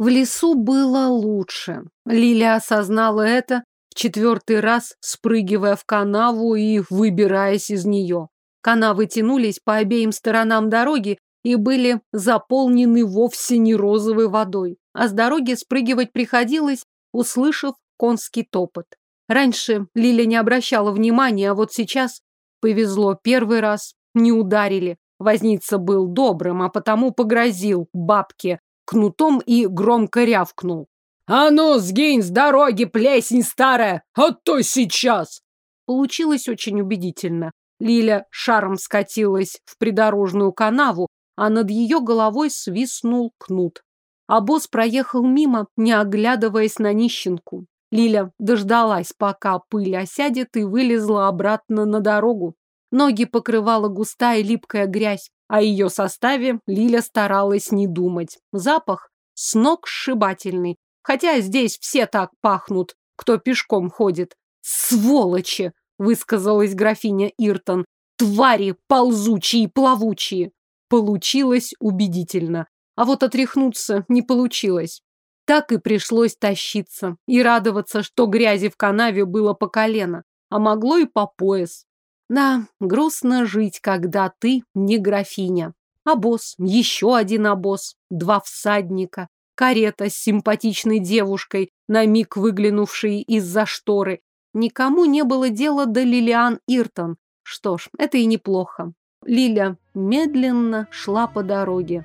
В лесу было лучше. Лилия осознала это в четвертый раз, спрыгивая в канаву и выбираясь из нее. Канавы тянулись по обеим сторонам дороги и были заполнены вовсе не розовой водой. А с дороги спрыгивать приходилось, услышав конский топот. Раньше Лиля не обращала внимания, а вот сейчас повезло первый раз, не ударили. Возница был добрым, а потому погрозил бабке, кнутом и громко рявкнул. «А ну, сгинь с дороги, плесень старая! А то сейчас!» Получилось очень убедительно. Лиля шаром скатилась в придорожную канаву, а над ее головой свистнул кнут. А босс проехал мимо, не оглядываясь на нищенку. Лиля дождалась, пока пыль осядет, и вылезла обратно на дорогу. Ноги покрывала густая липкая грязь. А О ее составе Лиля старалась не думать. Запах с ног сшибательный. Хотя здесь все так пахнут, кто пешком ходит. «Сволочи!» — высказалась графиня Иртон. «Твари ползучие, плавучие!» Получилось убедительно. А вот отряхнуться не получилось. Так и пришлось тащиться и радоваться, что грязи в канаве было по колено, а могло и по пояс. Да, грустно жить, когда ты не графиня. а босс, еще один обоз, два всадника, карета с симпатичной девушкой, на миг выглянувшей из-за шторы. Никому не было дела до Лилиан Иртон. Что ж, это и неплохо. Лиля медленно шла по дороге.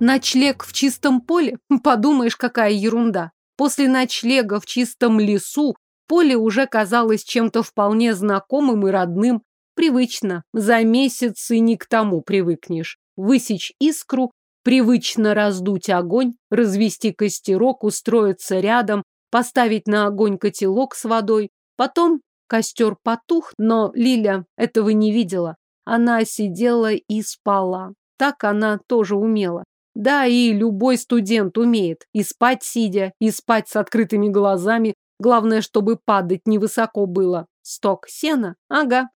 Ночлег в чистом поле? Подумаешь, какая ерунда. После ночлега в чистом лесу поле уже казалось чем-то вполне знакомым и родным. Привычно. За месяцы ни к тому привыкнешь. Высечь искру, привычно раздуть огонь, развести костерок, устроиться рядом, поставить на огонь котелок с водой. Потом костер потух, но Лиля этого не видела. Она сидела и спала. Так она тоже умела. Да, и любой студент умеет и спать сидя, и спать с открытыми глазами. Главное, чтобы падать невысоко было. Сток сена? Ага.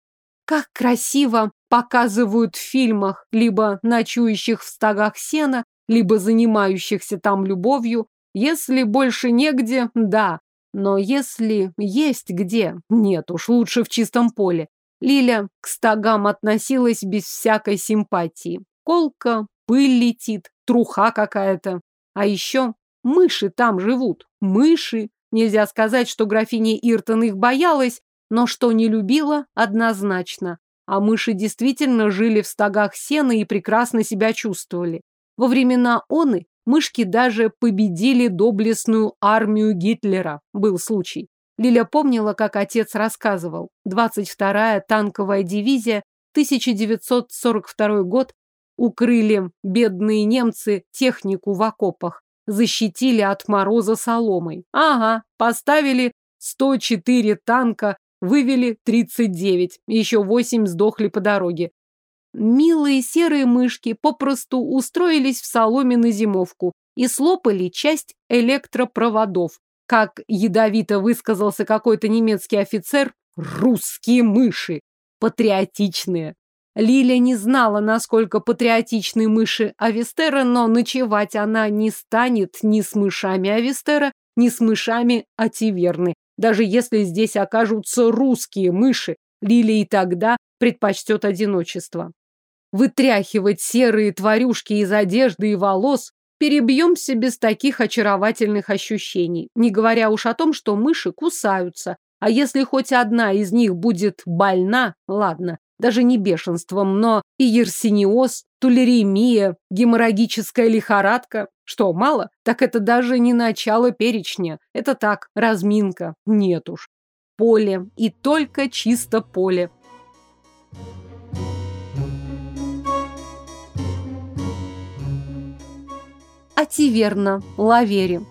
Как красиво показывают в фильмах, либо ночующих в стогах сена, либо занимающихся там любовью. Если больше негде, да. Но если есть где, нет уж, лучше в чистом поле. Лиля к стогам относилась без всякой симпатии. Колка, пыль летит, труха какая-то. А еще мыши там живут, мыши. Нельзя сказать, что графиня Иртон их боялась, но что не любила, однозначно. А мыши действительно жили в стогах сена и прекрасно себя чувствовали. Во времена оны мышки даже победили доблестную армию Гитлера. Был случай. Лиля помнила, как отец рассказывал. 22-я танковая дивизия, 1942 год, Укрыли бедные немцы технику в окопах. Защитили от мороза соломой. Ага, поставили 104 танка, вывели 39. Еще 8 сдохли по дороге. Милые серые мышки попросту устроились в соломе на зимовку и слопали часть электропроводов. Как ядовито высказался какой-то немецкий офицер, русские мыши, патриотичные. Лиля не знала, насколько патриотичны мыши Авестера, но ночевать она не станет ни с мышами Авестера, ни с мышами Ативерны. Даже если здесь окажутся русские мыши, Лилия и тогда предпочтет одиночество. Вытряхивать серые тварюшки из одежды и волос перебьемся без таких очаровательных ощущений, не говоря уж о том, что мыши кусаются, а если хоть одна из них будет больна, ладно, даже не бешенством, но и ерсиниоз, тулеремия, геморрагическая лихорадка. Что, мало? Так это даже не начало перечня. Это так, разминка. Нет уж. Поле. И только чисто поле. Ативерна, Лавери.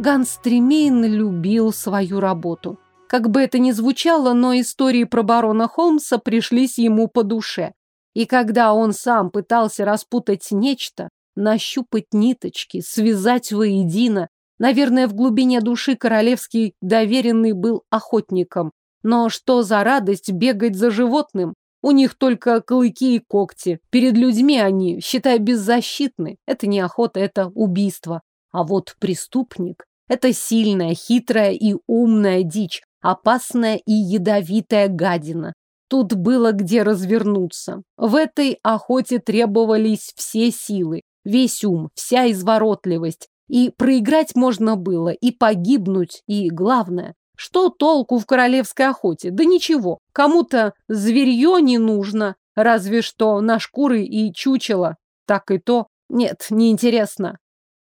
Ганстремейн любил свою работу. Как бы это ни звучало, но истории про барона Холмса пришлись ему по душе. И когда он сам пытался распутать нечто, нащупать ниточки, связать воедино, наверное, в глубине души королевский доверенный был охотником. Но что за радость бегать за животным? У них только клыки и когти. Перед людьми они, считай, беззащитны. Это не охота, это убийство. А вот преступник это сильная, хитрая и умная дичь, опасная и ядовитая гадина. Тут было где развернуться. В этой охоте требовались все силы, весь ум, вся изворотливость. И проиграть можно было, и погибнуть, и, главное, что толку в королевской охоте? Да ничего, кому-то зверье не нужно, разве что на шкуры и чучело. Так и то. Нет, неинтересно.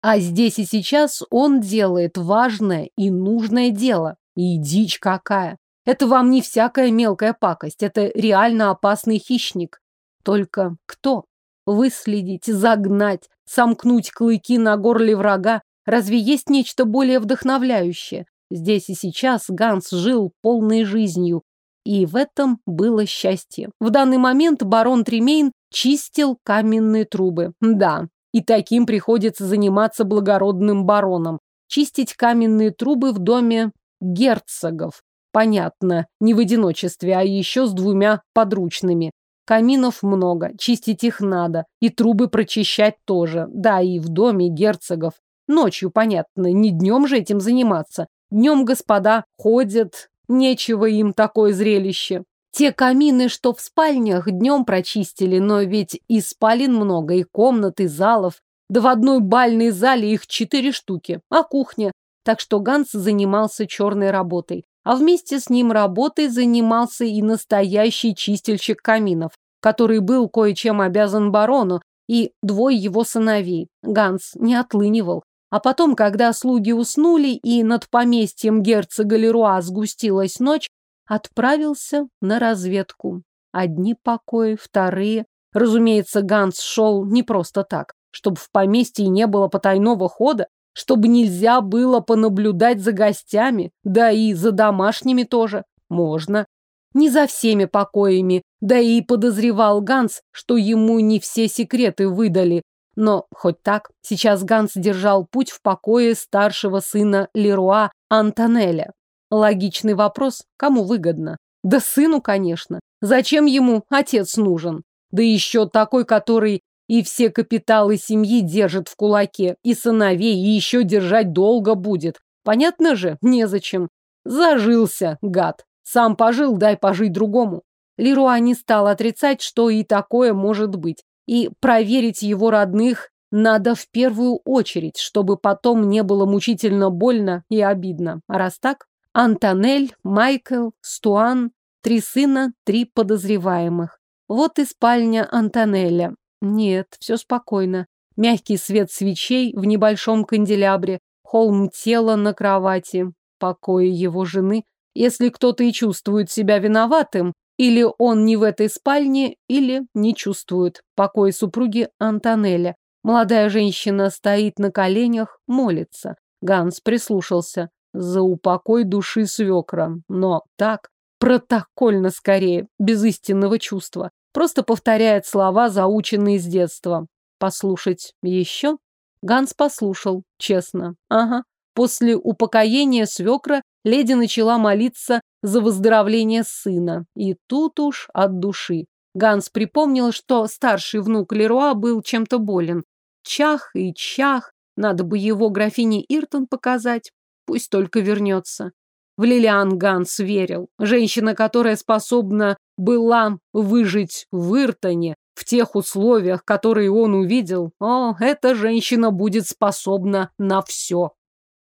А здесь и сейчас он делает важное и нужное дело. И дичь какая. Это вам не всякая мелкая пакость, это реально опасный хищник. Только кто? Выследить, загнать, сомкнуть клыки на горле врага. Разве есть нечто более вдохновляющее? Здесь и сейчас Ганс жил полной жизнью. И в этом было счастье. В данный момент барон Тремейн чистил каменные трубы. Да, и таким приходится заниматься благородным бароном. Чистить каменные трубы в доме герцогов. Понятно, не в одиночестве, а еще с двумя подручными. Каминов много, чистить их надо, и трубы прочищать тоже. Да, и в доме герцогов. Ночью, понятно, не днем же этим заниматься. Днем господа ходят, нечего им такое зрелище. Те камины, что в спальнях, днем прочистили, но ведь и спален много, и комнат, и залов. Да в одной бальной зале их четыре штуки, а кухня. Так что Ганс занимался черной работой. А вместе с ним работой занимался и настоящий чистильщик каминов, который был кое-чем обязан барону, и двое его сыновей. Ганс не отлынивал. А потом, когда слуги уснули и над поместьем герцога Леруа сгустилась ночь, отправился на разведку. Одни покои, вторые. Разумеется, Ганс шел не просто так, чтобы в поместье не было потайного хода, чтобы нельзя было понаблюдать за гостями, да и за домашними тоже. Можно. Не за всеми покоями, да и подозревал Ганс, что ему не все секреты выдали. Но хоть так, сейчас Ганс держал путь в покое старшего сына Леруа Антонеля. Логичный вопрос, кому выгодно? Да сыну, конечно. Зачем ему отец нужен? Да еще такой, который и все капиталы семьи держит в кулаке, и сыновей, и еще держать долго будет. Понятно же? Незачем. Зажился, гад. Сам пожил, дай пожить другому. Леруа не стал отрицать, что и такое может быть. И проверить его родных надо в первую очередь, чтобы потом не было мучительно больно и обидно. А раз так, Антонель, Майкл, Стуан, три сына, три подозреваемых. Вот и спальня Антонеля. Нет, все спокойно. Мягкий свет свечей в небольшом канделябре, холм тела на кровати, покои его жены. Если кто-то и чувствует себя виноватым, или он не в этой спальне, или не чувствует покоя супруги Антонеля. Молодая женщина стоит на коленях, молится. Ганс прислушался за упокой души свекра. Но так, протокольно скорее, без истинного чувства. Просто повторяет слова, заученные с детства. Послушать еще? Ганс послушал, честно. Ага. После упокоения свекра леди начала молиться за выздоровление сына. И тут уж от души. Ганс припомнил, что старший внук Леруа был чем-то болен. Чах и чах. Надо бы его графине Иртон показать. Пусть только вернется. В Лилиан Ганс верил. Женщина, которая способна была выжить в Иртоне, в тех условиях, которые он увидел, о, эта женщина будет способна на все.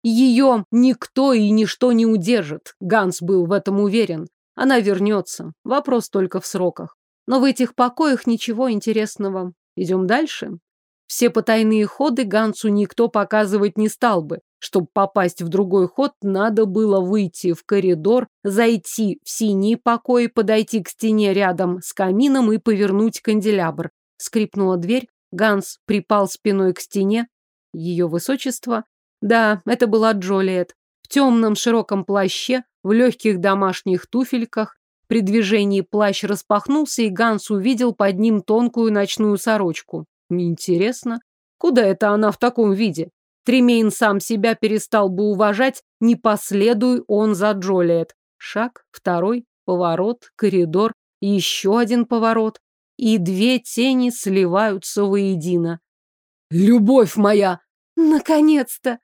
Ее никто и ничто не удержит, Ганс был в этом уверен. Она вернется, вопрос только в сроках. Но в этих покоях ничего интересного. Идем дальше. Все потайные ходы Гансу никто показывать не стал бы. Чтобы попасть в другой ход, надо было выйти в коридор, зайти в синий покой, подойти к стене рядом с камином и повернуть канделябр. Скрипнула дверь, Ганс припал спиной к стене. Ее высочество? Да, это была Джолиет. В темном широком плаще, в легких домашних туфельках. При движении плащ распахнулся, и Ганс увидел под ним тонкую ночную сорочку. Интересно, куда это она в таком виде? Тремейн сам себя перестал бы уважать, не последуй он за Джолиет. Шаг, второй, поворот, коридор, еще один поворот. И две тени сливаются воедино. «Любовь моя!» «Наконец-то!»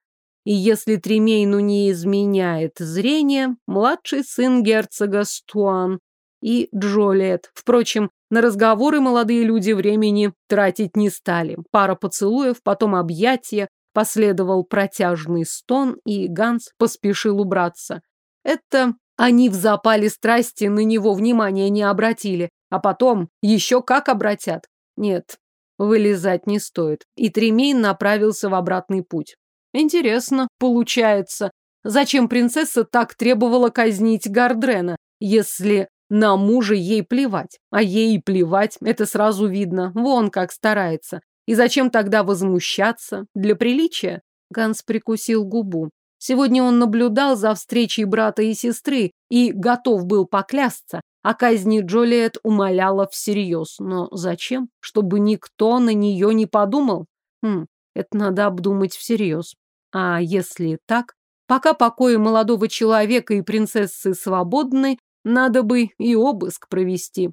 И если Тремейну не изменяет зрение, младший сын герцога Стуан и Джолиет. Впрочем, на разговоры молодые люди времени тратить не стали. Пара поцелуев, потом объятия, последовал протяжный стон, и Ганс поспешил убраться. Это они в запале страсти на него внимания не обратили, а потом еще как обратят. Нет, вылезать не стоит. И Тремейн направился в обратный путь. Интересно, получается, зачем принцесса так требовала казнить Гардрена, если на мужа ей плевать. А ей плевать, это сразу видно. Вон как старается. И зачем тогда возмущаться? Для приличия? Ганс прикусил губу. Сегодня он наблюдал за встречей брата и сестры и готов был поклясться. А казни Джолиет умоляла всерьез. Но зачем? Чтобы никто на нее не подумал? Хм, это надо обдумать всерьез. А если так? Пока покои молодого человека и принцессы свободны, надо бы и обыск провести.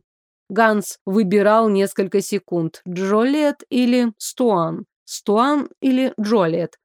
Ганс выбирал несколько секунд. Джолет или Стуан? Стуан или Джолет?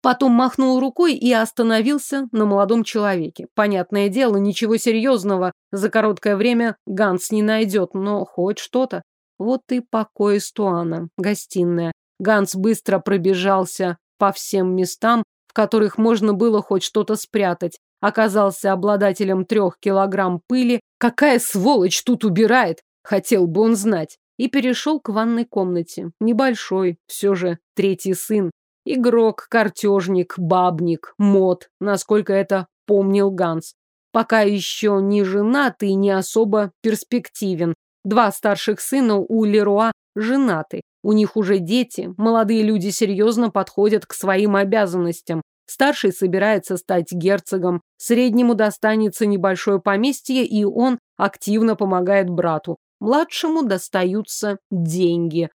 Потом махнул рукой и остановился на молодом человеке. Понятное дело, ничего серьезного за короткое время Ганс не найдет, но хоть что-то. Вот и покой Стуана, гостиная. Ганс быстро пробежался по всем местам, в которых можно было хоть что-то спрятать оказался обладателем трех килограмм пыли. Какая сволочь тут убирает? Хотел бы он знать. И перешел к ванной комнате. Небольшой, все же третий сын. Игрок, картежник, бабник, мод, насколько это помнил Ганс. Пока еще не женат и не особо перспективен. Два старших сына у Леруа женаты. У них уже дети, молодые люди серьезно подходят к своим обязанностям. Старший собирается стать герцогом, среднему достанется небольшое поместье, и он активно помогает брату. Младшему достаются деньги.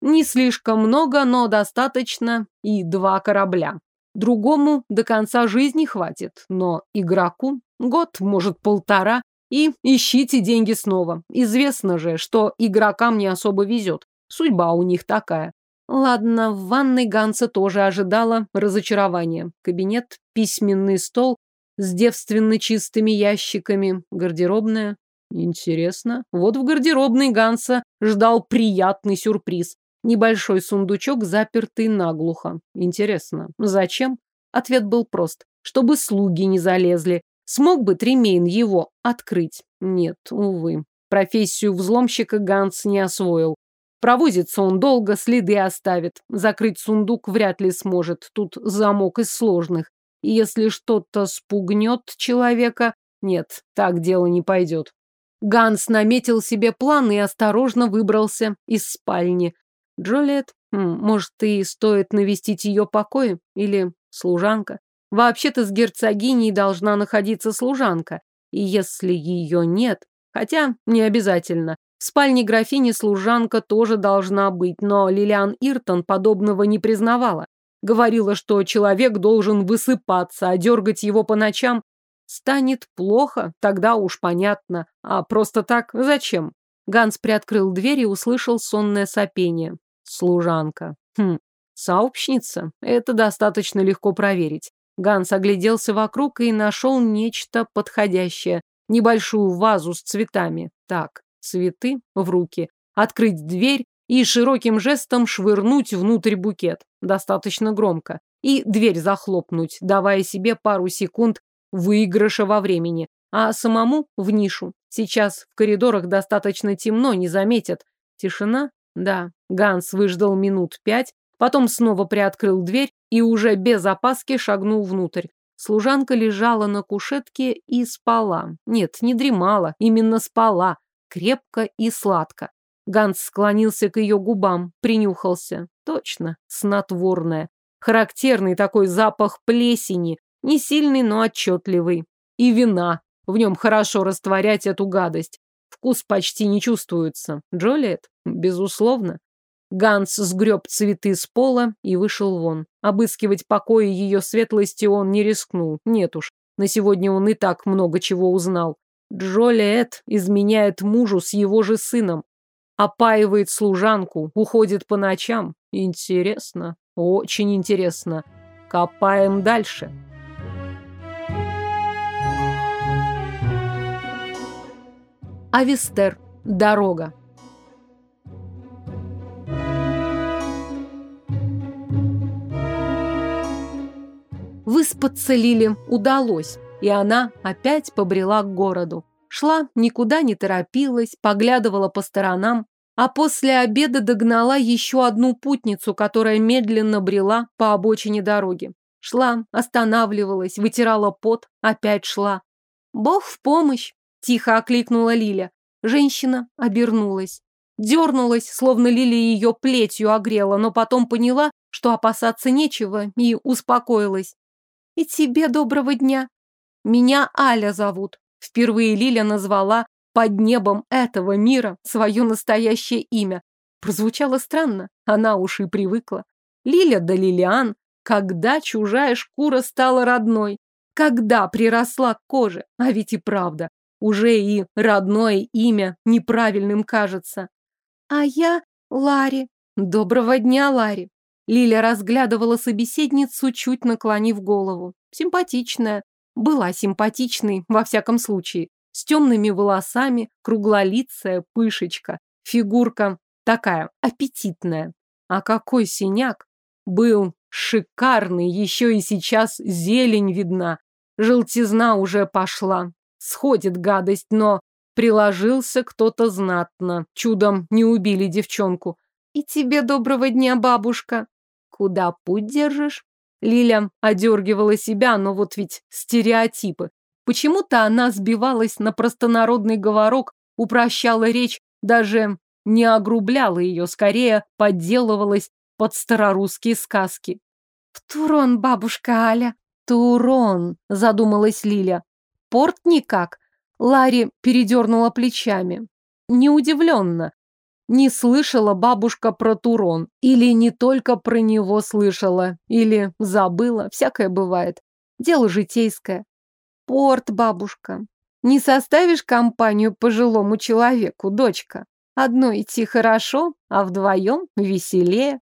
Не слишком много, но достаточно и два корабля. Другому до конца жизни хватит, но игроку год, может полтора, и ищите деньги снова. Известно же, что игрокам не особо везет. Судьба у них такая. Ладно, в ванной Ганса тоже ожидала разочарование. Кабинет, письменный стол с девственно чистыми ящиками, гардеробная. Интересно. Вот в гардеробной Ганса ждал приятный сюрприз. Небольшой сундучок, запертый наглухо. Интересно. Зачем? Ответ был прост. Чтобы слуги не залезли. Смог бы Тремейн его открыть? Нет, увы. Профессию взломщика Ганс не освоил. Провозится он долго, следы оставит. Закрыть сундук вряд ли сможет, тут замок из сложных. И если что-то спугнет человека... Нет, так дело не пойдет. Ганс наметил себе план и осторожно выбрался из спальни. Джолиет, может, и стоит навестить ее покои? Или служанка? Вообще-то с герцогиней должна находиться служанка. И если ее нет, хотя не обязательно, в спальне графини служанка тоже должна быть, но Лилиан Иртон подобного не признавала. Говорила, что человек должен высыпаться, а дергать его по ночам станет плохо, тогда уж понятно. А просто так зачем? Ганс приоткрыл дверь и услышал сонное сопение. Служанка. Хм, сообщница? Это достаточно легко проверить. Ганс огляделся вокруг и нашел нечто подходящее. Небольшую вазу с цветами. Так, цветы в руки, открыть дверь и широким жестом швырнуть внутрь букет, достаточно громко, и дверь захлопнуть, давая себе пару секунд выигрыша во времени, а самому в нишу. Сейчас в коридорах достаточно темно, не заметят. Тишина? Да. Ганс выждал минут пять, потом снова приоткрыл дверь и уже без опаски шагнул внутрь. Служанка лежала на кушетке и спала. Нет, не дремала, именно спала крепко и сладко. Ганс склонился к ее губам, принюхался. Точно, снотворное. Характерный такой запах плесени, не сильный, но отчетливый. И вина. В нем хорошо растворять эту гадость. Вкус почти не чувствуется. Джолиет? Безусловно. Ганс сгреб цветы с пола и вышел вон. Обыскивать покои ее светлости он не рискнул. Нет уж, на сегодня он и так много чего узнал. Джолиэт изменяет мужу с его же сыном, опаивает служанку, уходит по ночам. Интересно, очень интересно. Копаем дальше. Авестер. Дорога. Выспаться Лиле удалось и она опять побрела к городу. Шла, никуда не торопилась, поглядывала по сторонам, а после обеда догнала еще одну путницу, которая медленно брела по обочине дороги. Шла, останавливалась, вытирала пот, опять шла. «Бог в помощь!» – тихо окликнула Лиля. Женщина обернулась. Дернулась, словно Лиля ее плетью огрела, но потом поняла, что опасаться нечего, и успокоилась. «И тебе доброго дня!» Меня Аля зовут. Впервые Лиля назвала под небом этого мира свое настоящее имя. Прозвучало странно, она уж и привыкла. Лиля да Лилиан, когда чужая шкура стала родной, когда приросла к коже, а ведь и правда, уже и родное имя неправильным кажется. А я Ларри. Доброго дня, Ларри. Лиля разглядывала собеседницу, чуть наклонив голову. Симпатичная, была симпатичной, во всяком случае, с темными волосами, круглолицая пышечка, фигурка такая аппетитная. А какой синяк! Был шикарный, еще и сейчас зелень видна, желтизна уже пошла, сходит гадость, но приложился кто-то знатно, чудом не убили девчонку. И тебе доброго дня, бабушка. Куда путь держишь? Лиля одергивала себя, но вот ведь стереотипы. Почему-то она сбивалась на простонародный говорок, упрощала речь, даже не огрубляла ее, скорее подделывалась под старорусские сказки. «В Турон, бабушка Аля!» «Турон!» – задумалась Лиля. «Порт никак!» Ларри передернула плечами. Неудивленно не слышала бабушка про Турон, или не только про него слышала, или забыла, всякое бывает. Дело житейское. Порт, бабушка. Не составишь компанию пожилому человеку, дочка. Одно идти хорошо, а вдвоем веселее.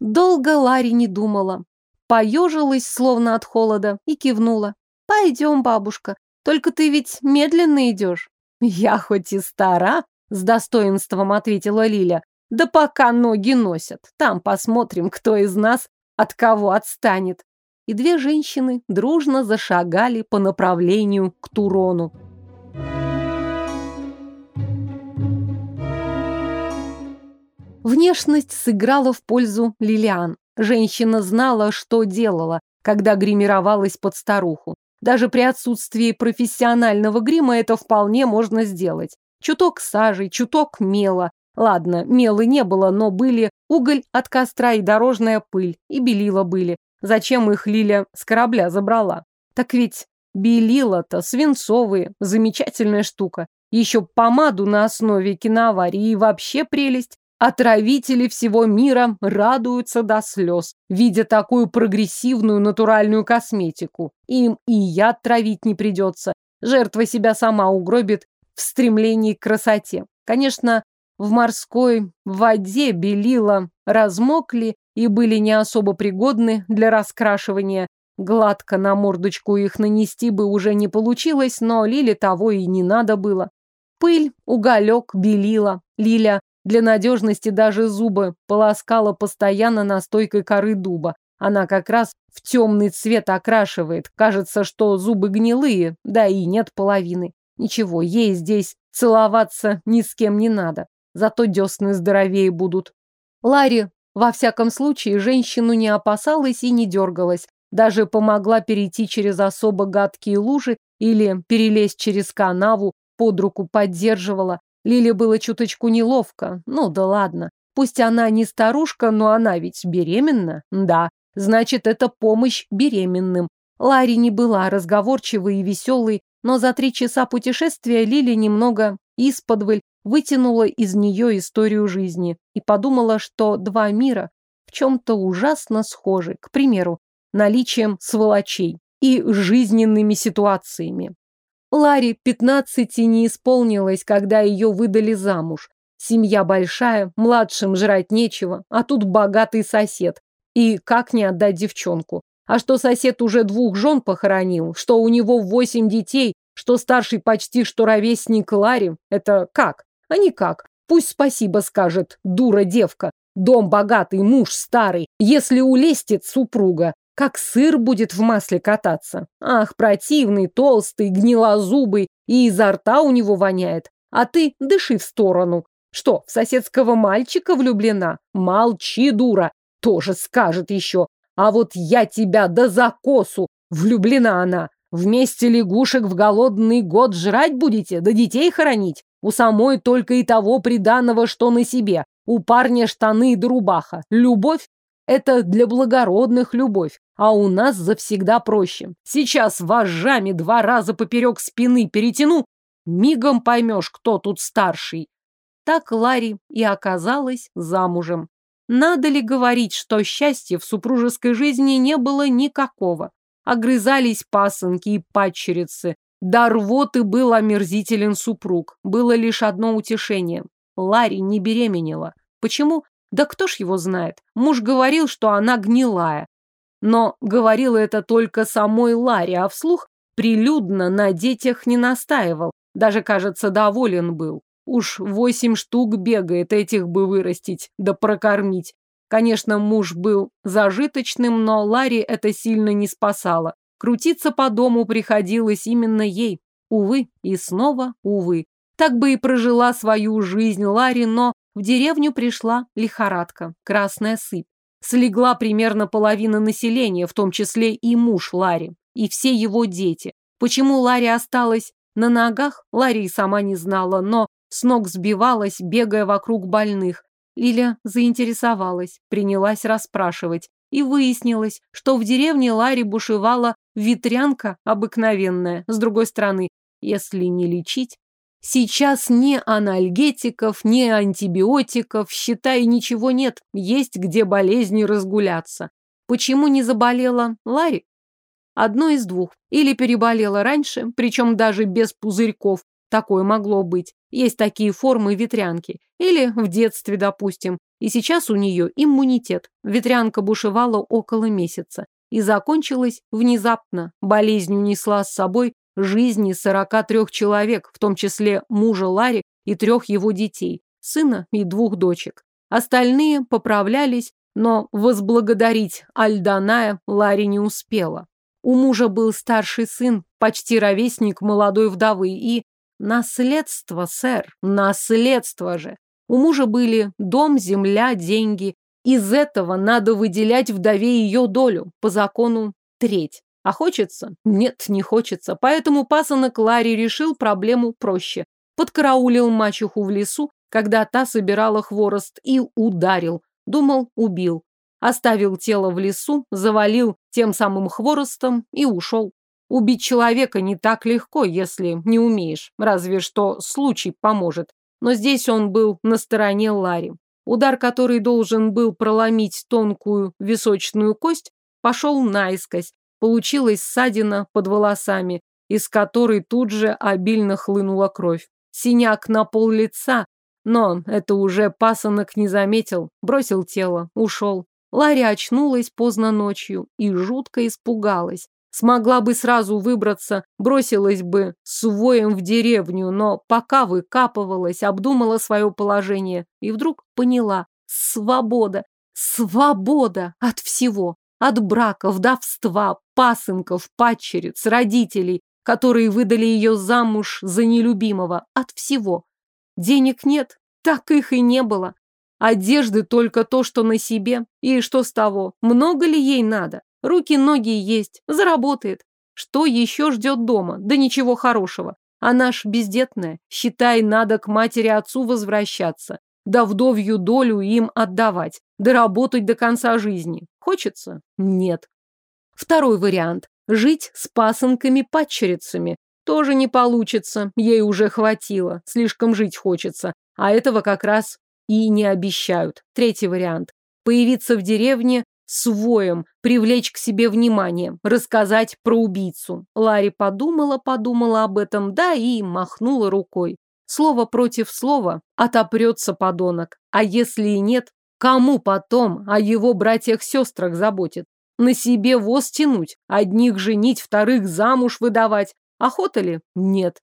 Долго Ларри не думала. Поежилась, словно от холода, и кивнула. «Пойдем, бабушка, только ты ведь медленно идешь». «Я хоть и стара, с достоинством ответила Лиля. Да пока ноги носят. Там посмотрим, кто из нас от кого отстанет. И две женщины дружно зашагали по направлению к Турону. Внешность сыграла в пользу Лилиан. Женщина знала, что делала, когда гримировалась под старуху. Даже при отсутствии профессионального грима это вполне можно сделать чуток сажи, чуток мела. Ладно, мелы не было, но были уголь от костра и дорожная пыль, и белила были. Зачем их Лиля с корабля забрала? Так ведь белила-то свинцовые, замечательная штука. Еще помаду на основе киноварии и вообще прелесть. Отравители всего мира радуются до слез, видя такую прогрессивную натуральную косметику. Им и яд травить не придется. Жертва себя сама угробит в стремлении к красоте. Конечно, в морской воде белила размокли и были не особо пригодны для раскрашивания. Гладко на мордочку их нанести бы уже не получилось, но Лиле того и не надо было. Пыль, уголек, белила. Лиля для надежности даже зубы полоскала постоянно настойкой коры дуба. Она как раз в темный цвет окрашивает. Кажется, что зубы гнилые, да и нет половины. Ничего, ей здесь целоваться ни с кем не надо. Зато десны здоровее будут. Ларри, во всяком случае, женщину не опасалась и не дергалась. Даже помогла перейти через особо гадкие лужи или перелезть через канаву, под руку поддерживала. Лиле было чуточку неловко. Ну да ладно. Пусть она не старушка, но она ведь беременна. Да, значит, это помощь беременным. Ларри не была разговорчивой и веселой, но за три часа путешествия Лили немного исподволь вытянула из нее историю жизни и подумала, что два мира в чем-то ужасно схожи, к примеру, наличием сволочей и жизненными ситуациями. Ларе 15 не исполнилось, когда ее выдали замуж. Семья большая, младшим жрать нечего, а тут богатый сосед. И как не отдать девчонку? А что сосед уже двух жен похоронил, что у него восемь детей, что старший почти что ровесник Ларе, это как? А никак. Пусть спасибо скажет, дура девка. Дом богатый, муж старый, если улестит супруга. Как сыр будет в масле кататься. Ах, противный, толстый, гнилозубый, и изо рта у него воняет. А ты дыши в сторону. Что, в соседского мальчика влюблена? Молчи, дура. Тоже скажет еще. А вот я тебя до закосу! Влюблена она! Вместе лягушек в голодный год жрать будете, да детей хоронить? У самой только и того приданного, что на себе. У парня штаны и друбаха. Любовь – это для благородных любовь, а у нас завсегда проще. Сейчас вожжами два раза поперек спины перетяну, мигом поймешь, кто тут старший. Так Ларри и оказалась замужем. Надо ли говорить, что счастья в супружеской жизни не было никакого? Огрызались пасынки и падчерицы. До рвоты был омерзителен супруг. Было лишь одно утешение. Ларри не беременела. Почему? Да кто ж его знает? Муж говорил, что она гнилая. Но говорила это только самой Ларри, а вслух прилюдно на детях не настаивал. Даже, кажется, доволен был. Уж восемь штук бегает, этих бы вырастить, да прокормить. Конечно, муж был зажиточным, но Ларри это сильно не спасало. Крутиться по дому приходилось именно ей. Увы, и снова увы. Так бы и прожила свою жизнь Ларри, но в деревню пришла лихорадка, красная сыпь. Слегла примерно половина населения, в том числе и муж Ларри, и все его дети. Почему Ларри осталась на ногах, Ларри сама не знала, но с ног сбивалась, бегая вокруг больных. Лиля заинтересовалась, принялась расспрашивать. И выяснилось, что в деревне Лари бушевала ветрянка обыкновенная. С другой стороны, если не лечить, Сейчас ни анальгетиков, ни антибиотиков, считай, ничего нет. Есть где болезни разгуляться. Почему не заболела Ларри? Одно из двух. Или переболела раньше, причем даже без пузырьков, Такое могло быть. Есть такие формы ветрянки. Или в детстве, допустим. И сейчас у нее иммунитет. Ветрянка бушевала около месяца. И закончилась внезапно. Болезнь унесла с собой жизни 43 человек, в том числе мужа Ларри и трех его детей, сына и двух дочек. Остальные поправлялись, но возблагодарить Альданая Ларри не успела. У мужа был старший сын, почти ровесник молодой вдовы, и Наследство, сэр, наследство же. У мужа были дом, земля, деньги. Из этого надо выделять вдове ее долю, по закону треть. А хочется? Нет, не хочется. Поэтому пасынок Ларри решил проблему проще. Подкараулил мачеху в лесу, когда та собирала хворост, и ударил. Думал, убил. Оставил тело в лесу, завалил тем самым хворостом и ушел. Убить человека не так легко, если не умеешь, разве что случай поможет. Но здесь он был на стороне Ларри. Удар, который должен был проломить тонкую височную кость, пошел наискось. Получилась ссадина под волосами, из которой тут же обильно хлынула кровь. Синяк на пол лица, но это уже пасынок не заметил, бросил тело, ушел. Ларри очнулась поздно ночью и жутко испугалась. Смогла бы сразу выбраться, бросилась бы с воем в деревню, но пока выкапывалась, обдумала свое положение и вдруг поняла – свобода, свобода от всего, от брака, вдовства, пасынков, падчериц, родителей, которые выдали ее замуж за нелюбимого, от всего. Денег нет, так их и не было. Одежды только то, что на себе. И что с того? Много ли ей надо? Руки, ноги есть, заработает. Что еще ждет дома? Да ничего хорошего. Она ж бездетная. Считай, надо к матери-отцу возвращаться. Да вдовью долю им отдавать. Да работать до конца жизни. Хочется? Нет. Второй вариант. Жить с пасынками-падчерицами. Тоже не получится. Ей уже хватило. Слишком жить хочется. А этого как раз и не обещают. Третий вариант. Появиться в деревне своем привлечь к себе внимание, рассказать про убийцу. Ларри подумала-подумала об этом, да и махнула рукой. Слово против слова отопрется подонок. А если и нет, кому потом о его братьях-сестрах заботит? На себе воз тянуть, одних женить, вторых замуж выдавать. Охота ли? Нет.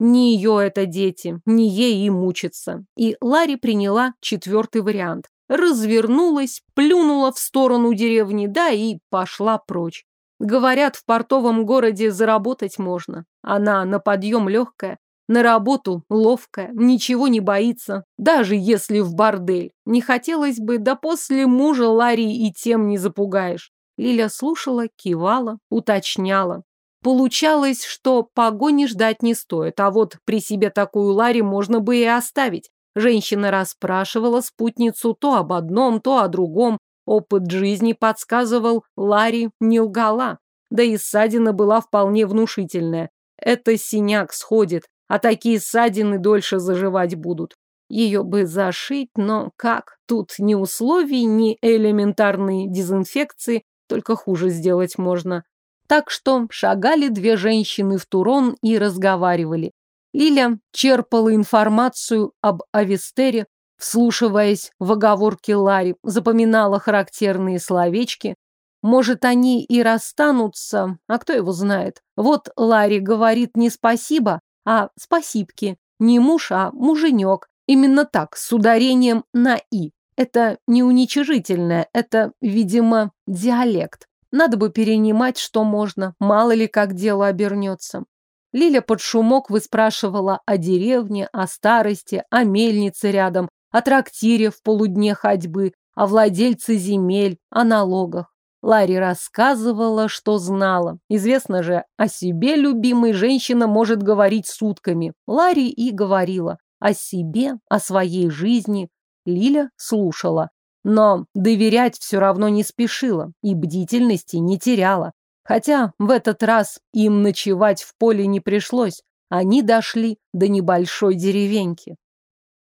Не ее это дети, не ей и мучиться. И Ларри приняла четвертый вариант развернулась, плюнула в сторону деревни, да и пошла прочь. Говорят, в портовом городе заработать можно. Она на подъем легкая, на работу ловкая, ничего не боится, даже если в бордель. Не хотелось бы, да после мужа Ларри и тем не запугаешь. Лиля слушала, кивала, уточняла. Получалось, что погони ждать не стоит, а вот при себе такую Ларри можно бы и оставить. Женщина расспрашивала спутницу то об одном, то о другом. Опыт жизни подсказывал, Ларри не лгала. Да и ссадина была вполне внушительная. Это синяк сходит, а такие ссадины дольше заживать будут. Ее бы зашить, но как? Тут ни условий, ни элементарной дезинфекции, только хуже сделать можно. Так что шагали две женщины в Турон и разговаривали. Лилия черпала информацию об Авестере, вслушиваясь в оговорки Лари, запоминала характерные словечки. Может, они и расстанутся, а кто его знает. Вот Лари говорит не спасибо, а спасибки. Не муж, а муженек. Именно так, с ударением на «и». Это не уничижительное, это, видимо, диалект. Надо бы перенимать, что можно, мало ли как дело обернется. Лиля под шумок выспрашивала о деревне, о старости, о мельнице рядом, о трактире в полудне ходьбы, о владельце земель, о налогах. Ларри рассказывала, что знала. Известно же, о себе любимой женщина может говорить сутками. Ларри и говорила о себе, о своей жизни. Лиля слушала. Но доверять все равно не спешила и бдительности не теряла. Хотя в этот раз им ночевать в поле не пришлось. Они дошли до небольшой деревеньки.